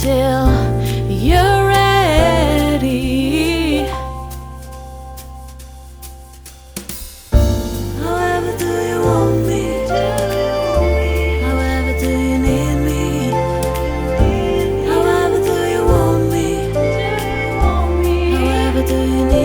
Till you're ready. However, do you want me? However, do you need me? However, do you want me? However, do you need me?